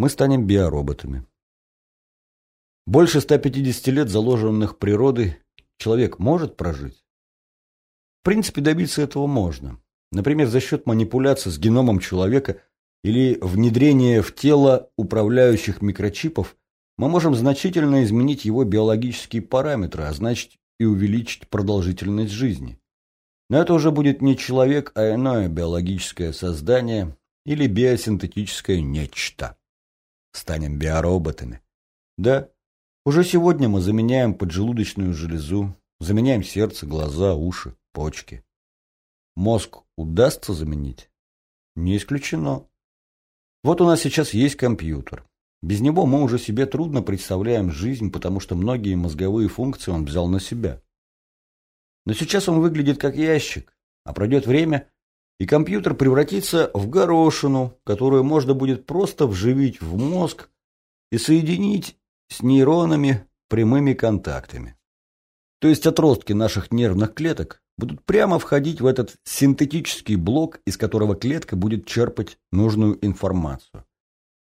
мы станем биороботами. Больше 150 лет, заложенных природой, человек может прожить? В принципе, добиться этого можно. Например, за счет манипуляции с геномом человека или внедрения в тело управляющих микрочипов мы можем значительно изменить его биологические параметры, а значит и увеличить продолжительность жизни. Но это уже будет не человек, а иное биологическое создание или биосинтетическое нечто. Станем биороботами. Да, уже сегодня мы заменяем поджелудочную железу, заменяем сердце, глаза, уши, почки. Мозг удастся заменить? Не исключено. Вот у нас сейчас есть компьютер. Без него мы уже себе трудно представляем жизнь, потому что многие мозговые функции он взял на себя. Но сейчас он выглядит как ящик, а пройдет время, и компьютер превратится в горошину, которую можно будет просто вживить в мозг и соединить с нейронами прямыми контактами. То есть отростки наших нервных клеток будут прямо входить в этот синтетический блок, из которого клетка будет черпать нужную информацию.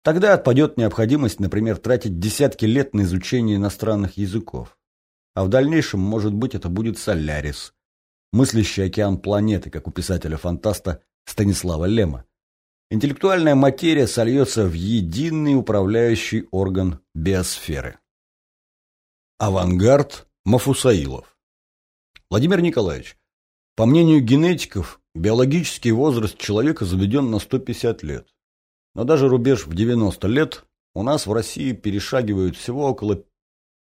Тогда отпадет необходимость, например, тратить десятки лет на изучение иностранных языков. А в дальнейшем, может быть, это будет Солярис, мыслящий океан планеты, как у писателя-фантаста Станислава Лема. Интеллектуальная материя сольется в единый управляющий орган биосферы. Авангард Мафусаилов Владимир Николаевич, по мнению генетиков, биологический возраст человека заведен на 150 лет. Но даже рубеж в 90 лет у нас в России перешагивают всего около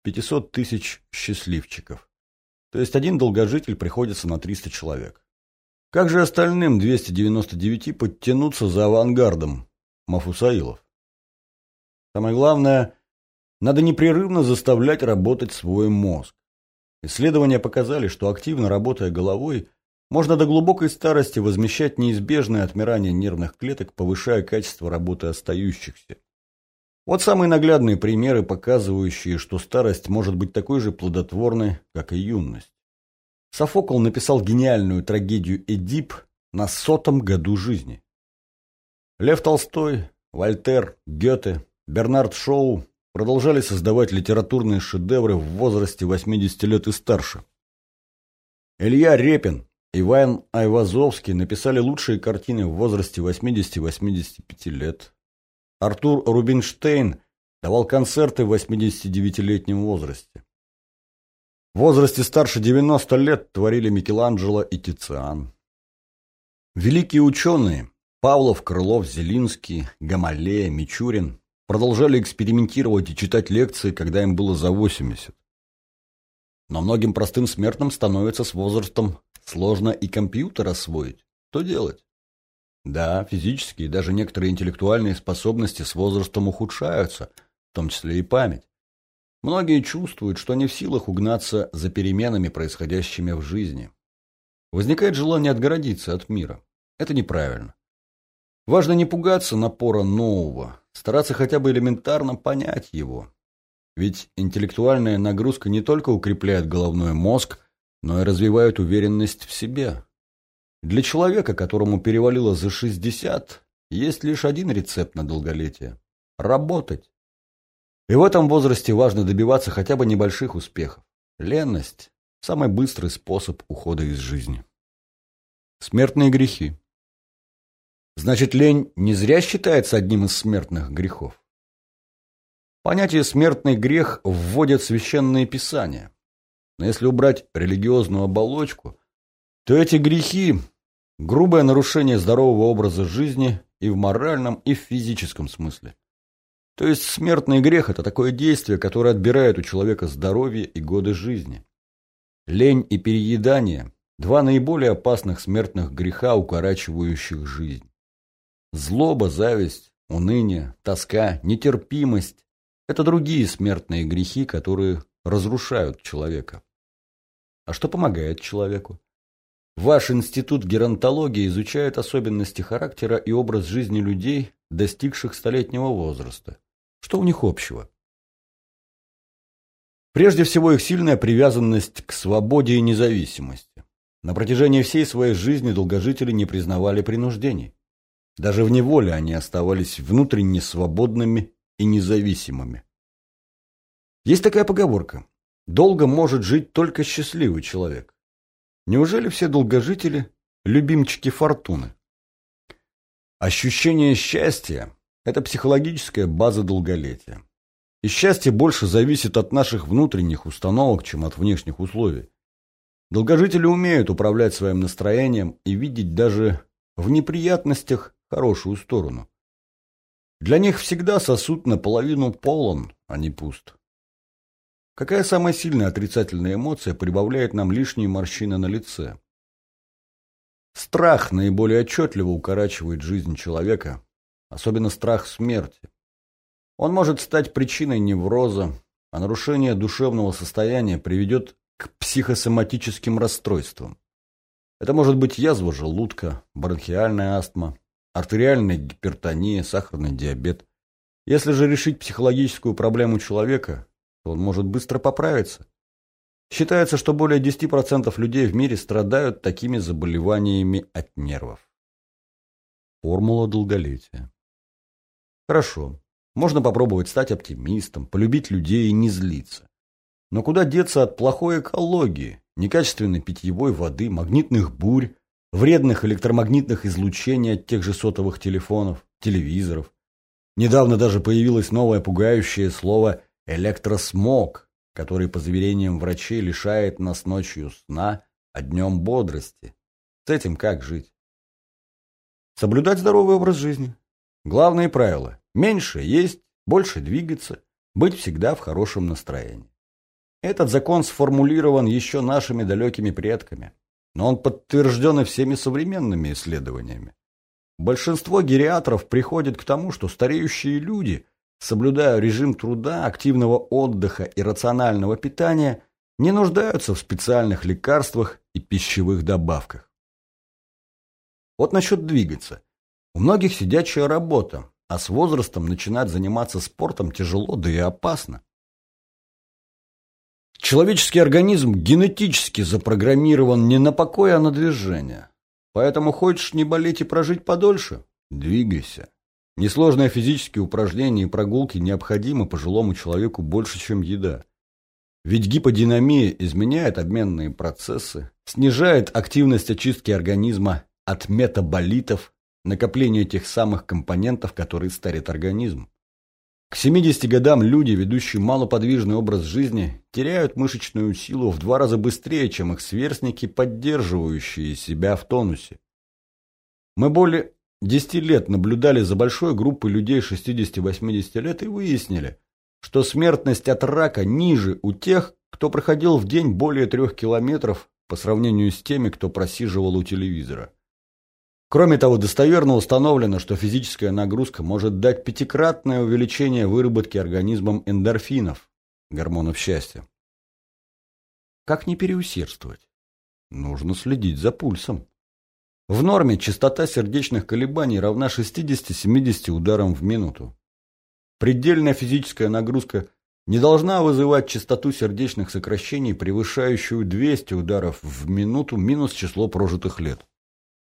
500 тысяч счастливчиков. То есть один долгожитель приходится на 300 человек. Как же остальным 299 подтянуться за авангардом Мафусаилов? Самое главное, надо непрерывно заставлять работать свой мозг. Исследования показали, что активно работая головой, можно до глубокой старости возмещать неизбежное отмирание нервных клеток, повышая качество работы остающихся. Вот самые наглядные примеры, показывающие, что старость может быть такой же плодотворной, как и юность. Софокл написал гениальную трагедию «Эдип» на сотом году жизни. Лев Толстой, Вольтер, Гёте, Бернард Шоу продолжали создавать литературные шедевры в возрасте 80 лет и старше. Илья Репин, Иван Айвазовский написали лучшие картины в возрасте 80-85 лет. Артур Рубинштейн давал концерты в 89-летнем возрасте. В возрасте старше 90 лет творили Микеланджело и Тициан. Великие ученые Павлов, Крылов, Зелинский, Гамалея, Мичурин продолжали экспериментировать и читать лекции, когда им было за 80. Но многим простым смертным становится с возрастом сложно и компьютер освоить. Что делать? Да, физические и даже некоторые интеллектуальные способности с возрастом ухудшаются, в том числе и память. Многие чувствуют, что не в силах угнаться за переменами, происходящими в жизни. Возникает желание отгородиться от мира. Это неправильно. Важно не пугаться напора нового, стараться хотя бы элементарно понять его. Ведь интеллектуальная нагрузка не только укрепляет головной мозг, но и развивает уверенность в себе. Для человека, которому перевалило за 60, есть лишь один рецепт на долголетие – работать. И в этом возрасте важно добиваться хотя бы небольших успехов. Ленность – самый быстрый способ ухода из жизни. Смертные грехи. Значит, лень не зря считается одним из смертных грехов. Понятие «смертный грех» вводят священные писания. Но если убрать религиозную оболочку, то эти грехи – грубое нарушение здорового образа жизни и в моральном, и в физическом смысле. То есть смертный грех – это такое действие, которое отбирает у человека здоровье и годы жизни. Лень и переедание – два наиболее опасных смертных греха, укорачивающих жизнь. Злоба, зависть, уныние, тоска, нетерпимость – это другие смертные грехи, которые разрушают человека. А что помогает человеку? Ваш институт геронтологии изучает особенности характера и образ жизни людей, достигших столетнего возраста. Что у них общего? Прежде всего их сильная привязанность к свободе и независимости. На протяжении всей своей жизни долгожители не признавали принуждений. Даже в неволе они оставались внутренне свободными и независимыми. Есть такая поговорка. Долго может жить только счастливый человек. Неужели все долгожители – любимчики фортуны? Ощущение счастья – это психологическая база долголетия. И счастье больше зависит от наших внутренних установок, чем от внешних условий. Долгожители умеют управлять своим настроением и видеть даже в неприятностях хорошую сторону. Для них всегда сосуд наполовину полон, а не пуст. Какая самая сильная отрицательная эмоция прибавляет нам лишние морщины на лице? Страх наиболее отчетливо укорачивает жизнь человека, особенно страх смерти. Он может стать причиной невроза, а нарушение душевного состояния приведет к психосоматическим расстройствам. Это может быть язва желудка, бронхиальная астма, артериальная гипертония, сахарный диабет. Если же решить психологическую проблему человека, он может быстро поправиться. Считается, что более 10% людей в мире страдают такими заболеваниями от нервов. Формула долголетия. Хорошо. Можно попробовать стать оптимистом, полюбить людей и не злиться. Но куда деться от плохой экологии, некачественной питьевой воды, магнитных бурь, вредных электромагнитных излучений от тех же сотовых телефонов, телевизоров? Недавно даже появилось новое пугающее слово Электросмог, который, по заверениям врачей, лишает нас ночью сна, а днем бодрости. С этим как жить? Соблюдать здоровый образ жизни. Главные правила. Меньше есть, больше двигаться, быть всегда в хорошем настроении. Этот закон сформулирован еще нашими далекими предками, но он подтвержден и всеми современными исследованиями. Большинство гериатров приходит к тому, что стареющие люди – соблюдая режим труда, активного отдыха и рационального питания, не нуждаются в специальных лекарствах и пищевых добавках. Вот насчет двигаться. У многих сидячая работа, а с возрастом начинать заниматься спортом тяжело, да и опасно. Человеческий организм генетически запрограммирован не на покой, а на движение. Поэтому хочешь не болеть и прожить подольше – двигайся. Несложные физические упражнения и прогулки необходимы пожилому человеку больше, чем еда. Ведь гиподинамия изменяет обменные процессы, снижает активность очистки организма от метаболитов, накопления тех самых компонентов, которые старят организм. К 70 годам люди, ведущие малоподвижный образ жизни, теряют мышечную силу в два раза быстрее, чем их сверстники, поддерживающие себя в тонусе. Мы более 10 лет наблюдали за большой группой людей 60-80 лет и выяснили, что смертность от рака ниже у тех, кто проходил в день более трех километров по сравнению с теми, кто просиживал у телевизора. Кроме того, достоверно установлено, что физическая нагрузка может дать пятикратное увеличение выработки организмом эндорфинов, гормонов счастья. Как не переусердствовать? Нужно следить за пульсом. В норме частота сердечных колебаний равна 60-70 ударам в минуту. Предельная физическая нагрузка не должна вызывать частоту сердечных сокращений, превышающую 200 ударов в минуту минус число прожитых лет.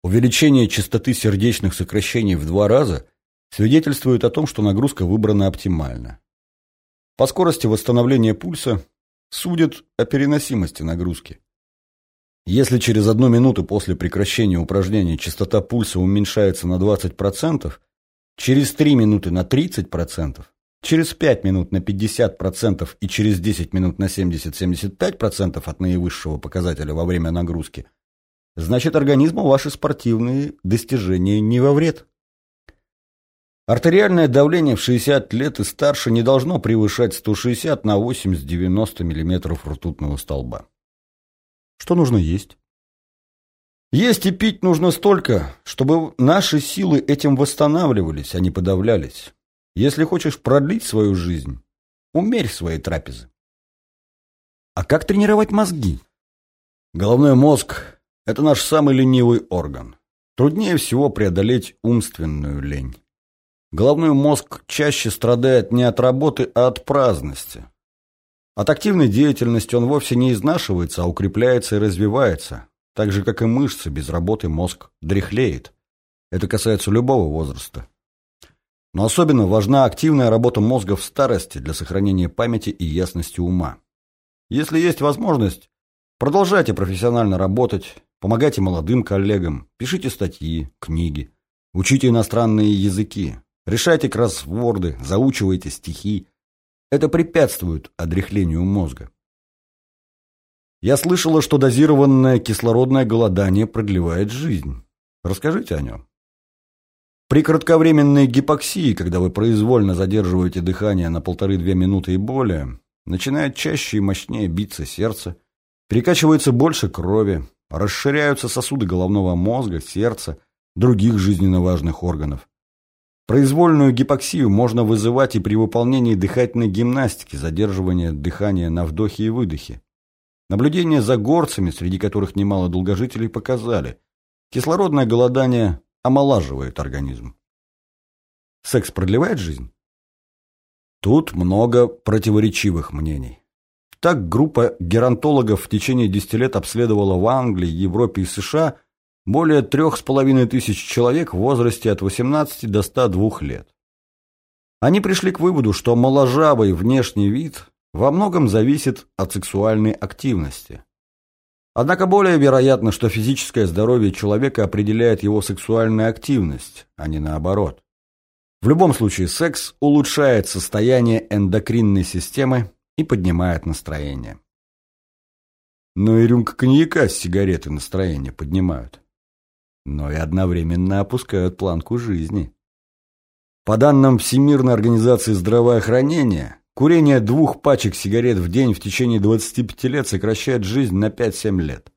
Увеличение частоты сердечных сокращений в два раза свидетельствует о том, что нагрузка выбрана оптимально. По скорости восстановления пульса судят о переносимости нагрузки. Если через одну минуту после прекращения упражнений частота пульса уменьшается на 20%, через 3 минуты на 30%, через 5 минут на 50% и через 10 минут на 70-75% от наивысшего показателя во время нагрузки, значит организму ваши спортивные достижения не во вред. Артериальное давление в 60 лет и старше не должно превышать 160 на 80-90 мм ртутного столба. Что нужно есть? Есть и пить нужно столько, чтобы наши силы этим восстанавливались, а не подавлялись. Если хочешь продлить свою жизнь, умерь свои трапезы. А как тренировать мозги? Головной мозг – это наш самый ленивый орган. Труднее всего преодолеть умственную лень. Головной мозг чаще страдает не от работы, а от праздности. От активной деятельности он вовсе не изнашивается, а укрепляется и развивается. Так же, как и мышцы, без работы мозг дряхлеет. Это касается любого возраста. Но особенно важна активная работа мозга в старости для сохранения памяти и ясности ума. Если есть возможность, продолжайте профессионально работать, помогайте молодым коллегам, пишите статьи, книги, учите иностранные языки, решайте кроссворды, заучивайте стихи. Это препятствует отрехлению мозга. Я слышала, что дозированное кислородное голодание продлевает жизнь. Расскажите о нем. При кратковременной гипоксии, когда вы произвольно задерживаете дыхание на полторы-две минуты и более, начинает чаще и мощнее биться сердце, перекачивается больше крови, расширяются сосуды головного мозга, сердца, других жизненно важных органов. Произвольную гипоксию можно вызывать и при выполнении дыхательной гимнастики, задерживания дыхания на вдохе и выдохе. Наблюдения за горцами, среди которых немало долгожителей, показали, кислородное голодание омолаживает организм. Секс продлевает жизнь? Тут много противоречивых мнений. Так группа геронтологов в течение 10 лет обследовала в Англии, Европе и США более трех с половиной тысяч человек в возрасте от 18 до 102 лет. Они пришли к выводу, что моложавый внешний вид во многом зависит от сексуальной активности. Однако более вероятно, что физическое здоровье человека определяет его сексуальная активность, а не наоборот. В любом случае, секс улучшает состояние эндокринной системы и поднимает настроение. Но и рюмка коньяка с сигареты настроение поднимают. Но и одновременно опускают планку жизни. По данным Всемирной организации здравоохранения, Курение двух пачек сигарет в день в течение 25 лет сокращает жизнь на 5-7 лет.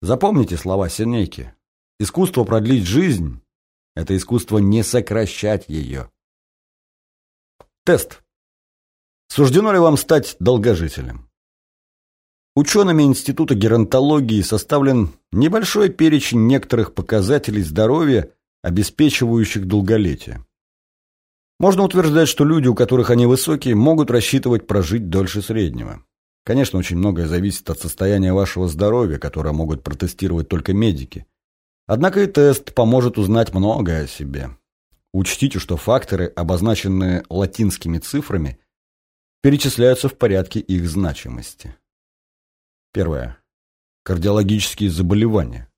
Запомните слова Сенеки. Искусство продлить жизнь – это искусство не сокращать ее. Тест. Суждено ли вам стать долгожителем? Учеными Института геронтологии составлен небольшой перечень некоторых показателей здоровья, обеспечивающих долголетие. Можно утверждать, что люди, у которых они высокие, могут рассчитывать прожить дольше среднего. Конечно, очень многое зависит от состояния вашего здоровья, которое могут протестировать только медики. Однако и тест поможет узнать многое о себе. Учтите, что факторы, обозначенные латинскими цифрами, перечисляются в порядке их значимости. Первое. Кардиологические заболевания.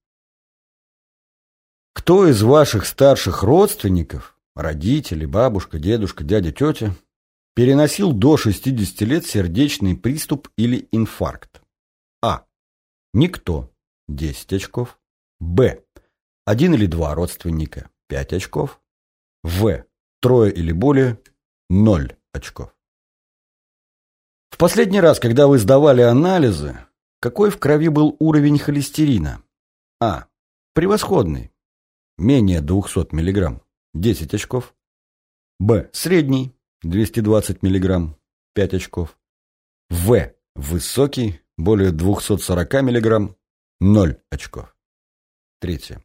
Кто из ваших старших родственников родители, бабушка, дедушка, дядя, тетя, переносил до 60 лет сердечный приступ или инфаркт. А. Никто. 10 очков. Б. Один или два родственника. 5 очков. В. Трое или более. 0 очков. В последний раз, когда вы сдавали анализы, какой в крови был уровень холестерина? А. Превосходный. Менее 200 миллиграмм. 10 очков. Б. Средний, 220 мг, 5 очков. В. Высокий, более 240 мг, 0 очков. Третье.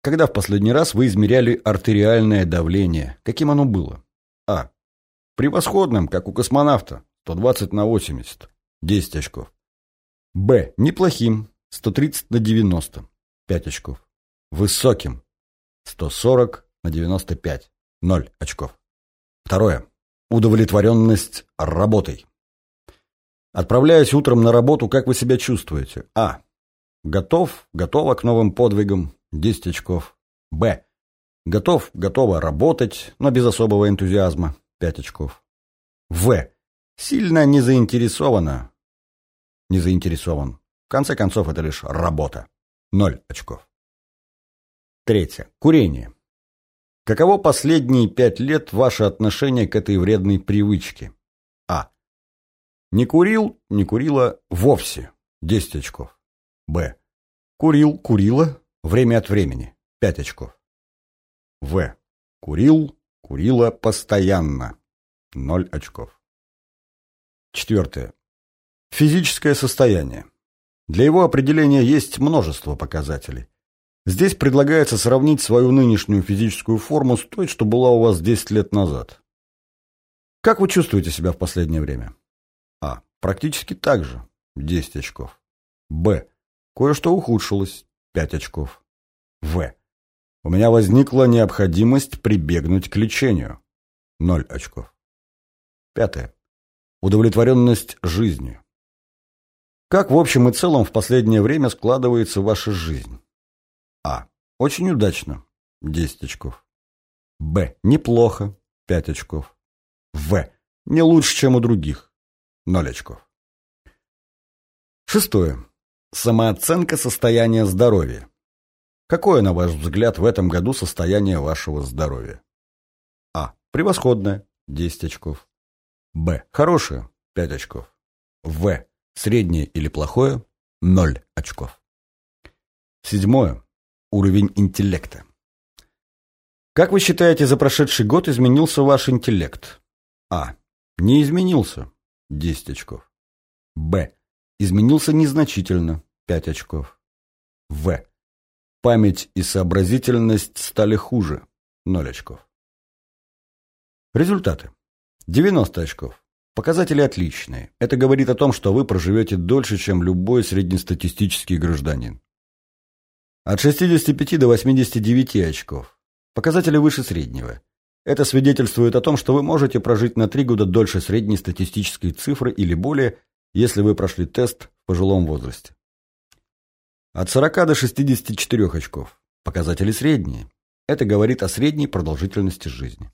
Когда в последний раз вы измеряли артериальное давление, каким оно было? А. Превосходным, как у космонавта, 120 на 80, 10 очков. Б. Неплохим, 130 на 90, 5 очков. Высоким, 140 на 95. 0 очков. Второе. Удовлетворенность работой. Отправляясь утром на работу, как вы себя чувствуете? А. Готов, готова к новым подвигам. 10 очков. Б. Готов, готова работать, но без особого энтузиазма. 5 очков. В. Сильно не заинтересована. Не заинтересован. В конце концов, это лишь работа. 0 очков. Третье. Курение. Каково последние пять лет ваше отношение к этой вредной привычке? А. Не курил, не курила вовсе. 10 очков. Б. Курил, курила, время от времени. 5 очков. В. Курил, курила постоянно. 0 очков. Четвертое. Физическое состояние. Для его определения есть множество показателей. Здесь предлагается сравнить свою нынешнюю физическую форму с той, что была у вас 10 лет назад. Как вы чувствуете себя в последнее время? А. Практически так же. 10 очков. Б. Кое-что ухудшилось. 5 очков. В. У меня возникла необходимость прибегнуть к лечению. Ноль очков. Пятое. Удовлетворенность жизнью. Как в общем и целом в последнее время складывается ваша жизнь? А. Очень удачно. 10 очков. Б. Неплохо. 5 очков. В. Не лучше, чем у других. 0 очков. Шестое. Самооценка состояния здоровья. Какое, на ваш взгляд, в этом году состояние вашего здоровья? А. Превосходное. 10 очков. Б. Хорошее. 5 очков. В. Среднее или плохое. 0 очков. Седьмое. Уровень интеллекта. Как вы считаете, за прошедший год изменился ваш интеллект? А. Не изменился. 10 очков. Б. Изменился незначительно. 5 очков. В. Память и сообразительность стали хуже. 0 очков. Результаты. 90 очков. Показатели отличные. Это говорит о том, что вы проживете дольше, чем любой среднестатистический гражданин. От 65 до 89 очков. Показатели выше среднего. Это свидетельствует о том, что вы можете прожить на 3 года дольше средней статистической цифры или более, если вы прошли тест в пожилом возрасте. От 40 до 64 очков. Показатели средние. Это говорит о средней продолжительности жизни.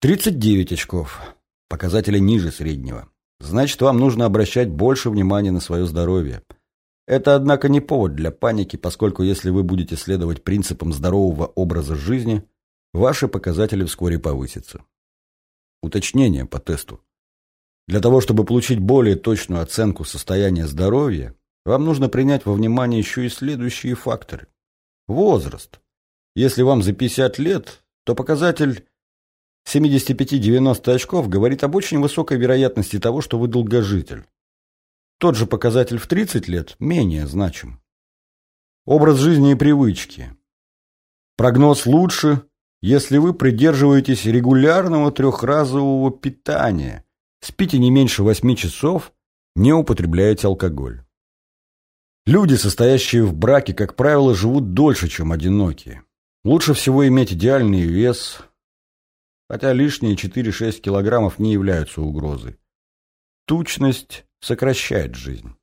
39 очков. Показатели ниже среднего. Значит, вам нужно обращать больше внимания на свое здоровье. Это, однако, не повод для паники, поскольку если вы будете следовать принципам здорового образа жизни, ваши показатели вскоре повысятся. Уточнение по тесту. Для того, чтобы получить более точную оценку состояния здоровья, вам нужно принять во внимание еще и следующие факторы. Возраст. Если вам за 50 лет, то показатель 75-90 очков говорит об очень высокой вероятности того, что вы долгожитель. Тот же показатель в 30 лет менее значим. Образ жизни и привычки. Прогноз лучше, если вы придерживаетесь регулярного трехразового питания, спите не меньше 8 часов, не употребляете алкоголь. Люди, состоящие в браке, как правило, живут дольше, чем одинокие. Лучше всего иметь идеальный вес – хотя лишние 4-6 килограммов не являются угрозой. Тучность сокращает жизнь.